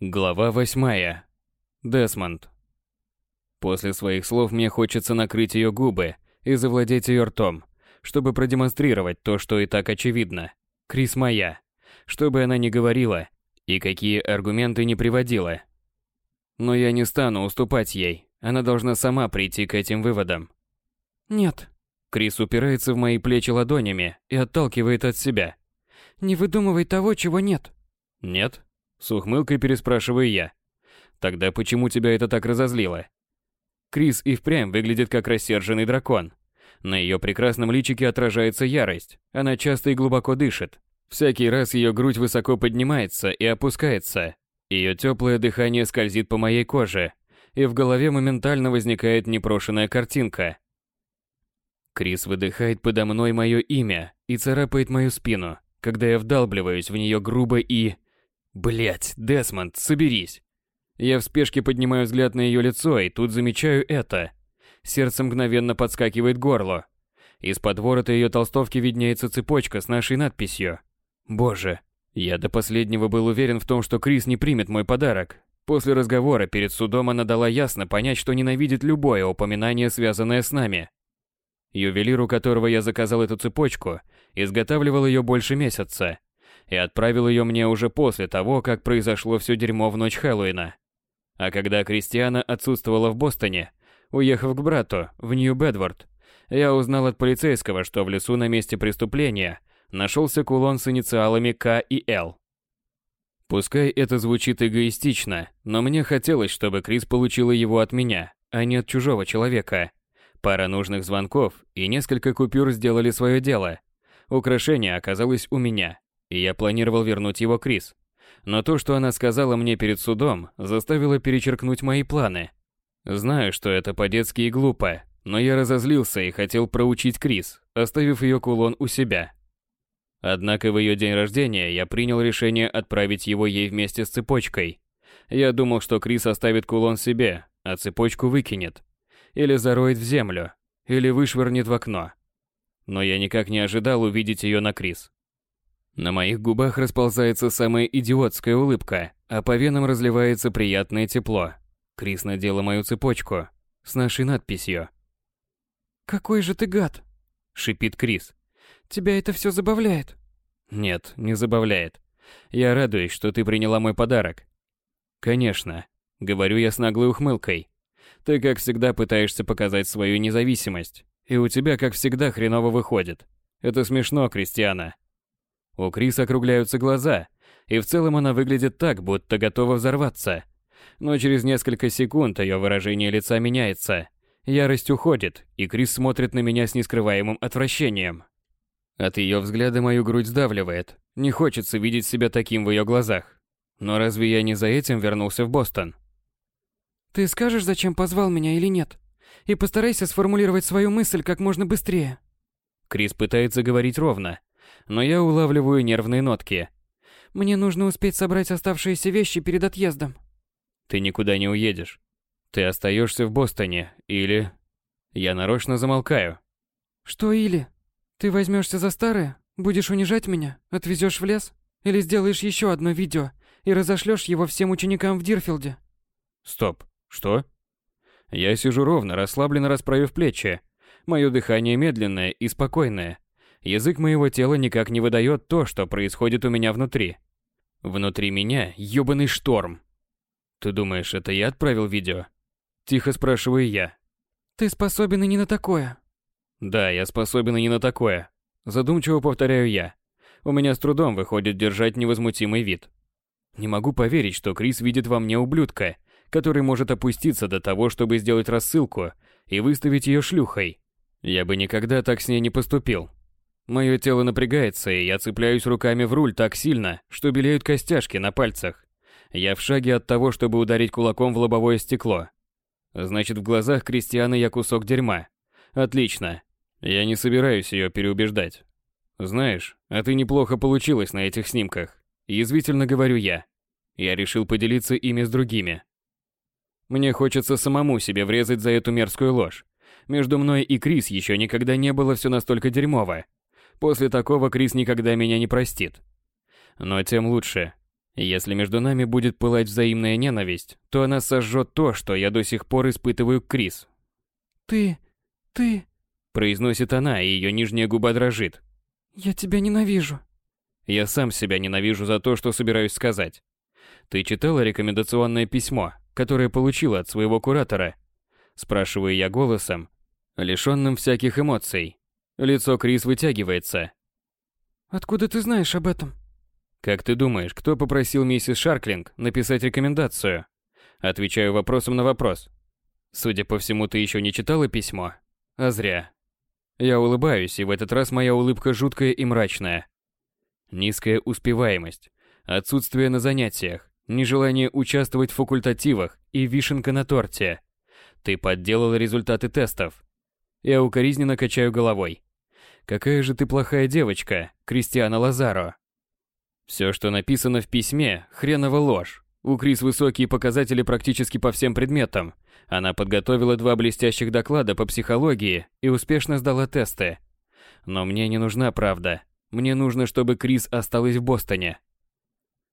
Глава восьмая. Десмонд. После своих слов мне хочется накрыть ее губы и завладеть ее ртом, чтобы продемонстрировать то, что и так очевидно. Крис моя. Что бы она ни говорила и какие аргументы не приводила. Но я не стану уступать ей. Она должна сама прийти к этим выводам. Нет. Крис упирается в мои плечи ладонями и отталкивает от себя. Не выдумывай того, чего нет. Нет? С ухмылкой переспрашиваю я. Тогда почему тебя это так разозлило? Крис и впрямь выглядит как рассерженный дракон. На ее прекрасном личике отражается ярость. Она часто и глубоко дышит. Всякий раз ее грудь высоко поднимается и опускается. Ее теплое дыхание скользит по моей коже, и в голове моментально возникает непрошенная картинка. Крис выдыхает подо мной мое имя и царапает мою спину, когда я вдалбливаюсь в нее грубо и Блять, Десмонд, соберись. Я в спешке поднимаю взгляд на ее лицо и тут замечаю это. Сердце мгновенно подскакивает к горлу. Из-под ворота ее толстовки виднеется цепочка с нашей надписью. Боже, я до последнего был уверен в том, что Крис не примет мой подарок. После разговора перед судом она дала ясно понять, что ненавидит любое упоминание, связанное с нами. Ювелир, у которого я заказал эту цепочку, изготавливал ее больше месяца и отправил ее мне уже после того, как произошло все дерьмо в ночь Хэллоуина. А когда Кристиана отсутствовала в Бостоне, уехав к брату в Нью-Бедворд, я узнал от полицейского, что в лесу на месте преступления нашелся кулон с инициалами К и Л. Пускай это звучит эгоистично, но мне хотелось, чтобы Крис получила его от меня, а не от чужого человека. Пара нужных звонков и несколько купюр сделали свое дело. Украшение оказалось у меня, и я планировал вернуть его Крис. Но то, что она сказала мне перед судом, заставило перечеркнуть мои планы. Знаю, что это по-детски и глупо, но я разозлился и хотел проучить Крис, оставив ее кулон у себя. Однако в ее день рождения я принял решение отправить его ей вместе с цепочкой. Я думал, что Крис оставит кулон себе, а цепочку выкинет. Или зароет в землю, или вышвырнет в окно. Но я никак не ожидал увидеть ее на Крис. На моих губах расползается самая идиотская улыбка, а по венам разливается приятное тепло. Крис надела мою цепочку с нашей надписью. «Какой же ты гад!» – шипит Крис. «Тебя это все забавляет?» «Нет, не забавляет. Я радуюсь, что ты приняла мой подарок». «Конечно», – говорю я с наглой ухмылкой. «Ты, как всегда, пытаешься показать свою независимость, и у тебя, как всегда, хреново выходит. Это смешно, Кристиана». У Крис округляются глаза, и в целом она выглядит так, будто готова взорваться. Но через несколько секунд ее выражение лица меняется. Ярость уходит, и Крис смотрит на меня с нескрываемым отвращением. От ее взгляда мою грудь сдавливает. Не хочется видеть себя таким в ее глазах. Но разве я не за этим вернулся в Бостон? Ты скажешь, зачем позвал меня или нет? И постарайся сформулировать свою мысль как можно быстрее. Крис пытается говорить ровно, но я улавливаю нервные нотки. Мне нужно успеть собрать оставшиеся вещи перед отъездом. Ты никуда не уедешь. Ты остаешься в Бостоне, или... Я нарочно замолкаю. Что или? Ты возьмешься за старое, будешь унижать меня, отвезешь в лес? Или сделаешь еще одно видео и разошлешь его всем ученикам в Дирфилде? Стоп, что? Я сижу ровно, расслабленно расправив плечи. Мое дыхание медленное и спокойное. Язык моего тела никак не выдает то, что происходит у меня внутри. Внутри меня ёбаный шторм. Ты думаешь, это я отправил видео? Тихо спрашиваю я. Ты способен и не на такое. Да, я способен и не на такое. Задумчиво повторяю я. У меня с трудом выходит держать невозмутимый вид. Не могу поверить, что Крис видит во мне ублюдка, который может опуститься до того, чтобы сделать рассылку и выставить ее шлюхой. Я бы никогда так с ней не поступил. Мое тело напрягается, и я цепляюсь руками в руль так сильно, что белеют костяшки на пальцах. Я в шаге от того, чтобы ударить кулаком в лобовое стекло. Значит, в глазах Кристианы я кусок дерьма. Отлично. Я не собираюсь ее переубеждать. Знаешь, а ты неплохо получилась на этих снимках. Язвительно говорю я. Я решил поделиться ими с другими. Мне хочется самому себе врезать за эту мерзкую ложь. Между мной и Крис еще никогда не было все настолько дерьмово. После такого Крис никогда меня не простит. Но тем лучше. Если между нами будет пылать взаимная ненависть, то она сожжет то, что я до сих пор испытываю к Крис. «Ты... ты...» Произносит она, и ее нижняя губа дрожит. «Я тебя ненавижу». Я сам себя ненавижу за то, что собираюсь сказать. Ты читала рекомендационное письмо, которое получила от своего куратора? Спрашиваю я голосом, лишенным всяких эмоций. Лицо Крис вытягивается. «Откуда ты знаешь об этом?» Как ты думаешь, кто попросил миссис Шарклинг написать рекомендацию? Отвечаю вопросом на вопрос. Судя по всему, ты еще не читала письмо? А зря. Я улыбаюсь, и в этот раз моя улыбка жуткая и мрачная. Низкая успеваемость, отсутствие на занятиях, нежелание участвовать в факультативах и вишенка на торте. Ты подделала результаты тестов. Я укоризненно качаю головой. Какая же ты плохая девочка, Кристиана Лазаро. Все, что написано в письме, хреново ложь. У Крис высокие показатели практически по всем предметам. Она подготовила два блестящих доклада по психологии и успешно сдала тесты. Но мне не нужна правда. Мне нужно, чтобы Крис осталась в Бостоне.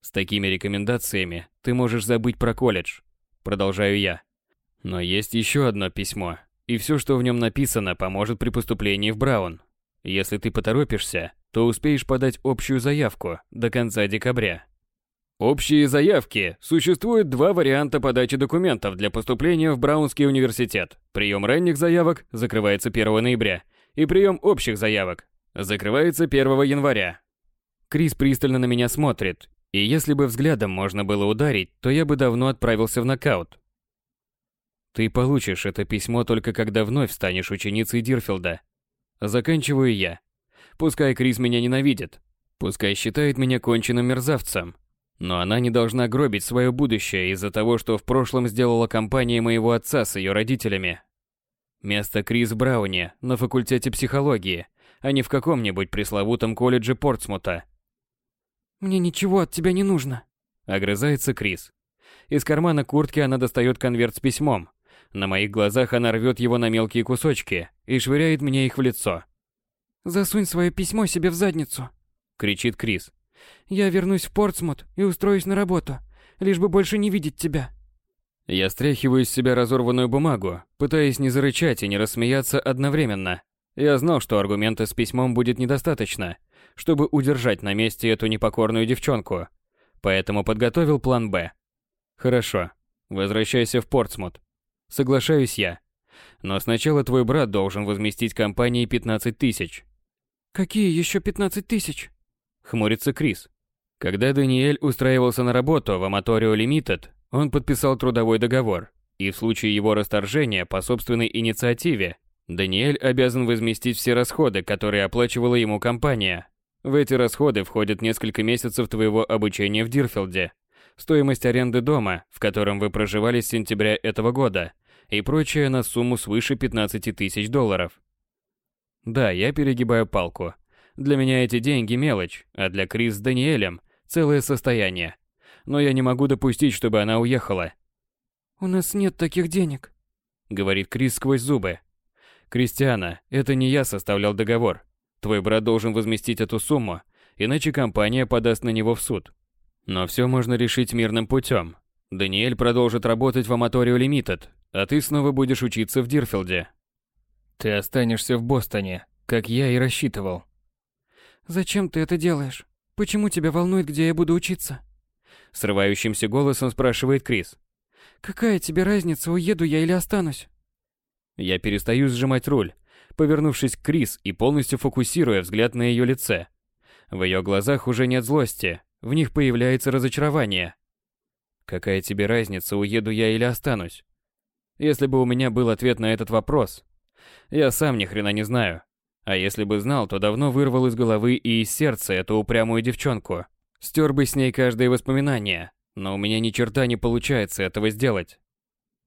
С такими рекомендациями ты можешь забыть про колледж. Продолжаю я. Но есть еще одно письмо, и все, что в нем написано, поможет при поступлении в Браун. Если ты поторопишься, то успеешь подать общую заявку до конца декабря. Общие заявки. Существует два варианта подачи документов для поступления в Браунский университет. Прием ранних заявок закрывается 1 ноября, и прием общих заявок закрывается 1 января. Крис пристально на меня смотрит, и если бы взглядом можно было ударить, то я бы давно отправился в нокаут. Ты получишь это письмо только когда вновь станешь ученицей Дирфилда. Заканчиваю я. Пускай Крис меня ненавидит. Пускай считает меня конченным мерзавцем. Но она не должна гробить свое будущее из-за того, что в прошлом сделала компания моего отца с ее родителями. Место Крис Брауни на факультете психологии, а не в каком-нибудь пресловутом колледже Портсмута. «Мне ничего от тебя не нужно», — огрызается Крис. Из кармана куртки она достает конверт с письмом. На моих глазах она рвет его на мелкие кусочки и швыряет мне их в лицо. «Засунь свое письмо себе в задницу!» — кричит Крис. «Я вернусь в Портсмут и устроюсь на работу, лишь бы больше не видеть тебя». Я стряхиваю с себя разорванную бумагу, пытаясь не зарычать и не рассмеяться одновременно. Я знал, что аргумента с письмом будет недостаточно, чтобы удержать на месте эту непокорную девчонку. Поэтому подготовил план «Б». Хорошо, возвращайся в Портсмут. Соглашаюсь я. Но сначала твой брат должен возместить компании 15 тысяч. «Какие еще 15 тысяч?» Хмурится Крис. Когда Даниэль устраивался на работу в Аматорио Лимитед, он подписал трудовой договор, и в случае его расторжения по собственной инициативе, Даниэль обязан возместить все расходы, которые оплачивала ему компания. В эти расходы входят несколько месяцев твоего обучения в Дирфилде, стоимость аренды дома, в котором вы проживали с сентября этого года, и прочее на сумму свыше 15 тысяч долларов. Да, я перегибаю палку. Для меня эти деньги мелочь, а для Крис с Даниэлем целое состояние. Но я не могу допустить, чтобы она уехала. «У нас нет таких денег», — говорит Крис сквозь зубы. «Кристиана, это не я составлял договор. Твой брат должен возместить эту сумму, иначе компания подаст на него в суд. Но все можно решить мирным путем. Даниэль продолжит работать в Аматорио Лимитед, а ты снова будешь учиться в Дирфилде. Ты останешься в Бостоне, как я и рассчитывал. Зачем ты это делаешь? Почему тебя волнует, где я буду учиться? Срывающимся голосом спрашивает Крис. Какая тебе разница, уеду я или останусь? Я перестаю сжимать руль, повернувшись к Крис и полностью фокусируя взгляд на ее лице. В ее глазах уже нет злости, в них появляется разочарование. Какая тебе разница, уеду я или останусь? Если бы у меня был ответ на этот вопрос, я сам ни хрена не знаю. А если бы знал, то давно вырвал из головы и из сердца эту упрямую девчонку. Стер бы с ней каждое воспоминание, но у меня ни черта не получается этого сделать.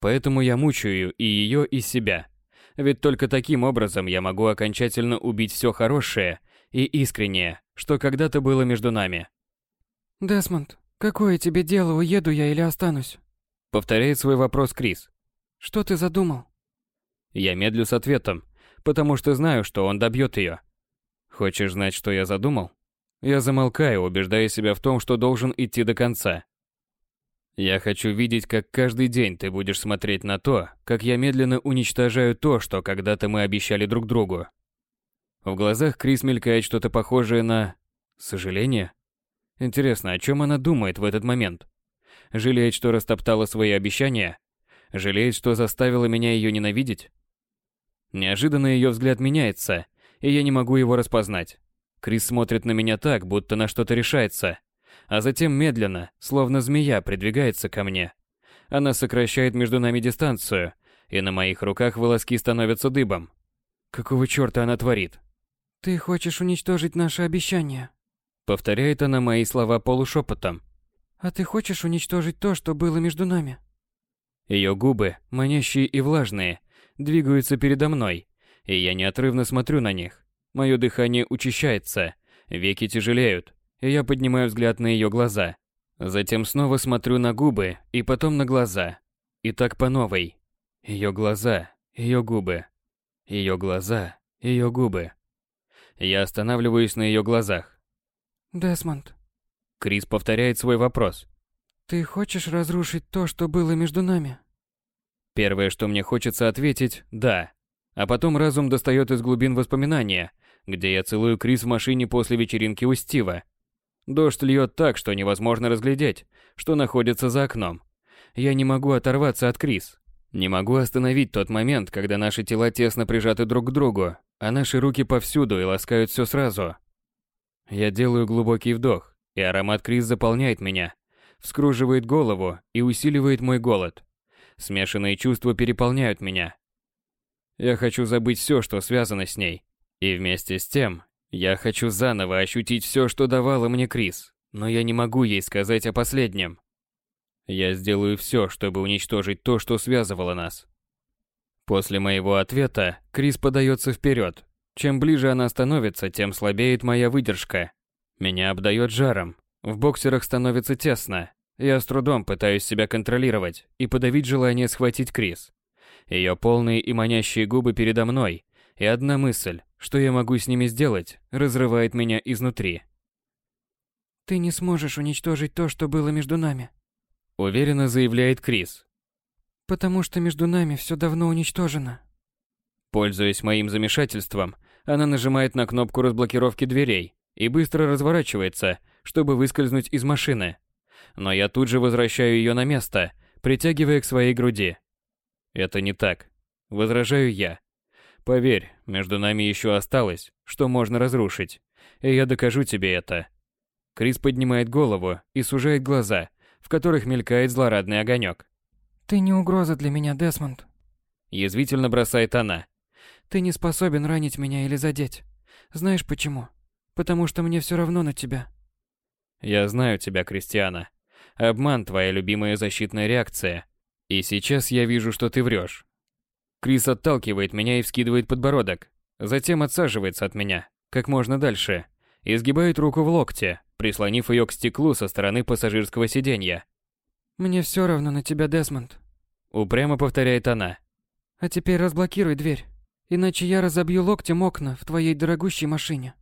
Поэтому я мучаю и ее, и себя. Ведь только таким образом я могу окончательно убить все хорошее и искреннее, что когда-то было между нами. «Десмонд, какое тебе дело, уеду я или останусь?» Повторяет свой вопрос Крис. «Что ты задумал?» Я медлю с ответом, потому что знаю, что он добьет ее. Хочешь знать, что я задумал? Я замолкаю, убеждая себя в том, что должен идти до конца. Я хочу видеть, как каждый день ты будешь смотреть на то, как я медленно уничтожаю то, что когда-то мы обещали друг другу. В глазах Крис мелькает что-то похожее на... сожаление? Интересно, о чем она думает в этот момент? Жалеет, что растоптала свои обещания? Жалеет, что заставила меня ее ненавидеть? Неожиданно ее взгляд меняется, и я не могу его распознать. Крис смотрит на меня так, будто на что-то решается, а затем медленно, словно змея, придвигается ко мне. Она сокращает между нами дистанцию, и на моих руках волоски становятся дыбом. Какого черта она творит? «Ты хочешь уничтожить наши обещания?» Повторяет она мои слова полушепотом. «А ты хочешь уничтожить то, что было между нами?» Ее губы, манящие и влажные, двигаются передо мной, и я неотрывно смотрю на них. Мое дыхание учащается, веки тяжелеют, и я поднимаю взгляд на ее глаза. Затем снова смотрю на губы и потом на глаза. И так по новой. Ее глаза, ее губы. Ее глаза, ее губы. Я останавливаюсь на ее глазах. «Десмонд». Крис повторяет свой вопрос. «Ты хочешь разрушить то, что было между нами?» Первое, что мне хочется ответить – да. А потом разум достает из глубин воспоминания, где я целую Крис в машине после вечеринки у Стива. Дождь льет так, что невозможно разглядеть, что находится за окном. Я не могу оторваться от Крис. Не могу остановить тот момент, когда наши тела тесно прижаты друг к другу, а наши руки повсюду и ласкают все сразу. Я делаю глубокий вдох, и аромат Крис заполняет меня, вскруживает голову и усиливает мой голод. Смешанные чувства переполняют меня. Я хочу забыть все, что связано с ней. И вместе с тем, я хочу заново ощутить все, что давала мне Крис, но я не могу ей сказать о последнем. Я сделаю все, чтобы уничтожить то, что связывало нас. После моего ответа Крис подается вперед. Чем ближе она становится, тем слабеет моя выдержка. Меня обдает жаром. В боксерах становится тесно. Я с трудом пытаюсь себя контролировать и подавить желание схватить Крис. Ее полные и манящие губы передо мной, и одна мысль, что я могу с ними сделать, разрывает меня изнутри. «Ты не сможешь уничтожить то, что было между нами», — уверенно заявляет Крис. «Потому что между нами все давно уничтожено». Пользуясь моим замешательством, она нажимает на кнопку разблокировки дверей и быстро разворачивается, чтобы выскользнуть из машины. Но я тут же возвращаю ее на место, притягивая к своей груди. Это не так. Возражаю я. Поверь, между нами еще осталось, что можно разрушить. И я докажу тебе это. Крис поднимает голову и сужает глаза, в которых мелькает злорадный огонек. «Ты не угроза для меня, Десмонд». Язвительно бросает она. «Ты не способен ранить меня или задеть. Знаешь почему? Потому что мне все равно на тебя». «Я знаю тебя, Кристиана. Обман – твоя любимая защитная реакция. И сейчас я вижу, что ты врешь. Крис отталкивает меня и вскидывает подбородок. Затем отсаживается от меня, как можно дальше, и сгибает руку в локте, прислонив ее к стеклу со стороны пассажирского сиденья. «Мне все равно на тебя, Десмонд», — упрямо повторяет она. «А теперь разблокируй дверь, иначе я разобью локтем окна в твоей дорогущей машине».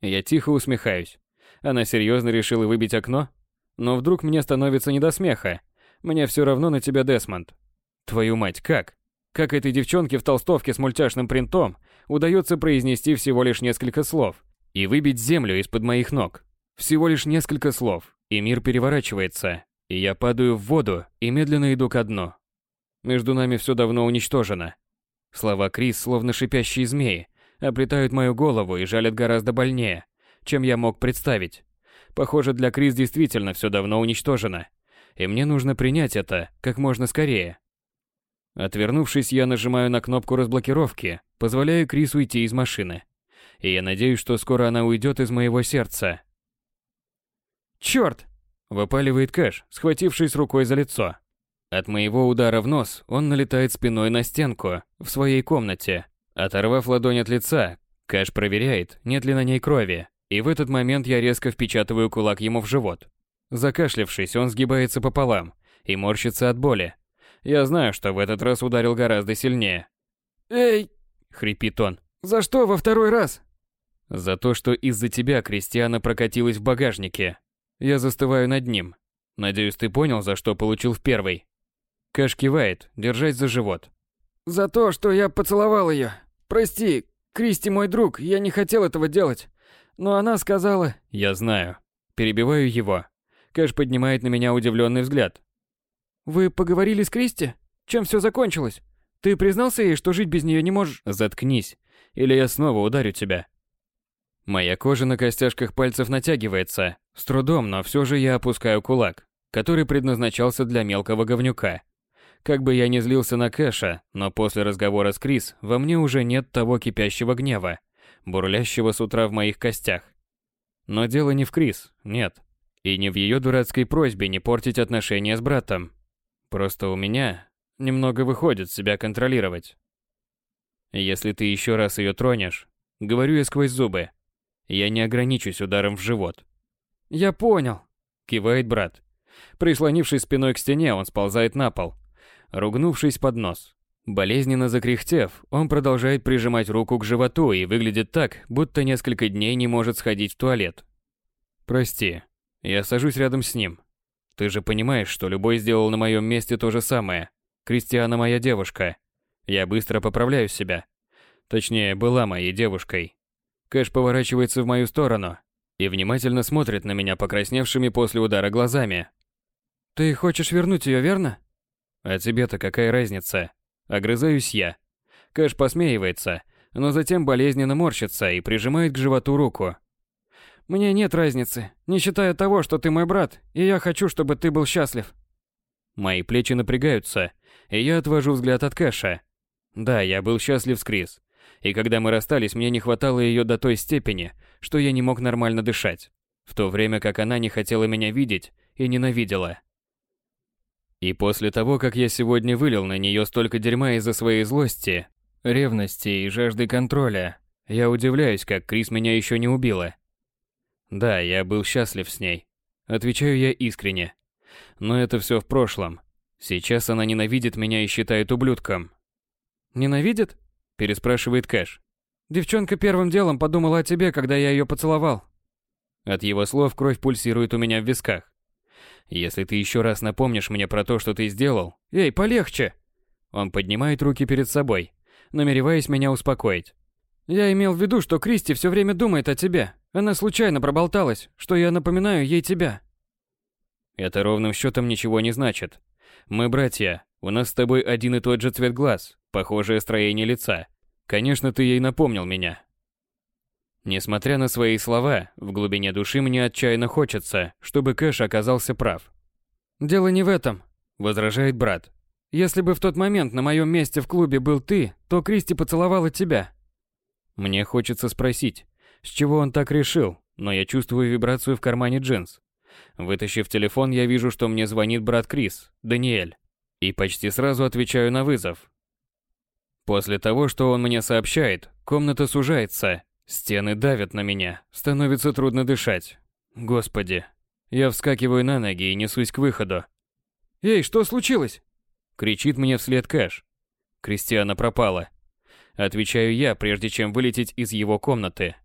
Я тихо усмехаюсь. Она серьезно решила выбить окно? Но вдруг мне становится не до смеха. Мне все равно на тебя, Десмонд. Твою мать, как? Как этой девчонке в толстовке с мультяшным принтом удается произнести всего лишь несколько слов и выбить землю из-под моих ног. Всего лишь несколько слов, и мир переворачивается, и я падаю в воду и медленно иду ко дну. Между нами все давно уничтожено. Слова Крис, словно шипящие змеи, оплетают мою голову и жалят гораздо больнее, чем я мог представить. Похоже, для Крис действительно все давно уничтожено, и мне нужно принять это как можно скорее. Отвернувшись, я нажимаю на кнопку разблокировки, позволяя Крис уйти из машины. И я надеюсь, что скоро она уйдет из моего сердца. «Чёрт!» – выпаливает Кэш, схватившись рукой за лицо. От моего удара в нос он налетает спиной на стенку в своей комнате. Оторвав ладонь от лица, Кэш проверяет, нет ли на ней крови, и в этот момент я резко впечатываю кулак ему в живот. Закашлявшись, он сгибается пополам и морщится от боли, я знаю, что в этот раз ударил гораздо сильнее. «Эй!» — хрипит он. «За что во второй раз?» За то, что из-за тебя Кристиана прокатилась в багажнике. Я застываю над ним. Надеюсь, ты понял, за что получил в первый. Кэш кивает, держась за живот. За то, что я поцеловал ее. Прости, Кристи мой друг, я не хотел этого делать. Но она сказала... Я знаю. Перебиваю его. Кэш поднимает на меня удивленный взгляд. Вы поговорили с Кристи? Чем все закончилось? Ты признался ей, что жить без нее не можешь? Заткнись, или я снова ударю тебя. Моя кожа на костяшках пальцев натягивается. С трудом, но все же я опускаю кулак, который предназначался для мелкого говнюка. Как бы я ни злился на Кэша, но после разговора с Крис во мне уже нет того кипящего гнева, бурлящего с утра в моих костях. Но дело не в Крис, нет. И не в ее дурацкой просьбе не портить отношения с братом. Просто у меня немного выходит себя контролировать. Если ты еще раз ее тронешь, говорю я сквозь зубы, я не ограничусь ударом в живот. Я понял, кивает брат. Прислонившись спиной к стене, он сползает на пол, ругнувшись под нос. Болезненно закряхтев, он продолжает прижимать руку к животу и выглядит так, будто несколько дней не может сходить в туалет. Прости, я сажусь рядом с ним. Ты же понимаешь, что любой сделал на моем месте то же самое. Кристиана моя девушка. Я быстро поправляю себя. Точнее, была моей девушкой. Кэш поворачивается в мою сторону и внимательно смотрит на меня покрасневшими после удара глазами. «Ты хочешь вернуть ее, верно?» «А тебе-то какая разница?» Огрызаюсь я. Кэш посмеивается, но затем болезненно морщится и прижимает к животу руку. «Мне нет разницы, не считая того, что ты мой брат, и я хочу, чтобы ты был счастлив». Мои плечи напрягаются, и я отвожу взгляд от Кэша. Да, я был счастлив с Крис. И когда мы расстались, мне не хватало ее до той степени, что я не мог нормально дышать, в то время как она не хотела меня видеть и ненавидела. И после того, как я сегодня вылил на нее столько дерьма из-за своей злости, ревности и жажды контроля, я удивляюсь, как Крис меня еще не убила. Да, я был счастлив с ней. Отвечаю я искренне. Но это все в прошлом. Сейчас она ненавидит меня и считает ублюдком. Ненавидит? Переспрашивает Кэш. Девчонка первым делом подумала о тебе, когда я ее поцеловал. От его слов кровь пульсирует у меня в висках. Если ты еще раз напомнишь мне про то, что ты сделал... Эй, полегче! Он поднимает руки перед собой, намереваясь меня успокоить. Я имел в виду, что Кристи все время думает о тебе. Она случайно проболталась, что я напоминаю ей тебя. Это ровным счетом ничего не значит. Мы братья, у нас с тобой один и тот же цвет глаз, похожее строение лица. Конечно, ты ей напомнил меня. Несмотря на свои слова, в глубине души мне отчаянно хочется, чтобы Кэш оказался прав. «Дело не в этом», — возражает брат. «Если бы в тот момент на моем месте в клубе был ты, то Кристи поцеловала тебя». Мне хочется спросить, с чего он так решил, но я чувствую вибрацию в кармане джинс. Вытащив телефон, я вижу, что мне звонит брат Крис, Даниэль, и почти сразу отвечаю на вызов. После того, что он мне сообщает, комната сужается, стены давят на меня, становится трудно дышать. Господи. Я вскакиваю на ноги и несусь к выходу. «Эй, что случилось?» Кричит мне вслед Кэш. Кристиана пропала. Отвечаю я, прежде чем вылететь из его комнаты.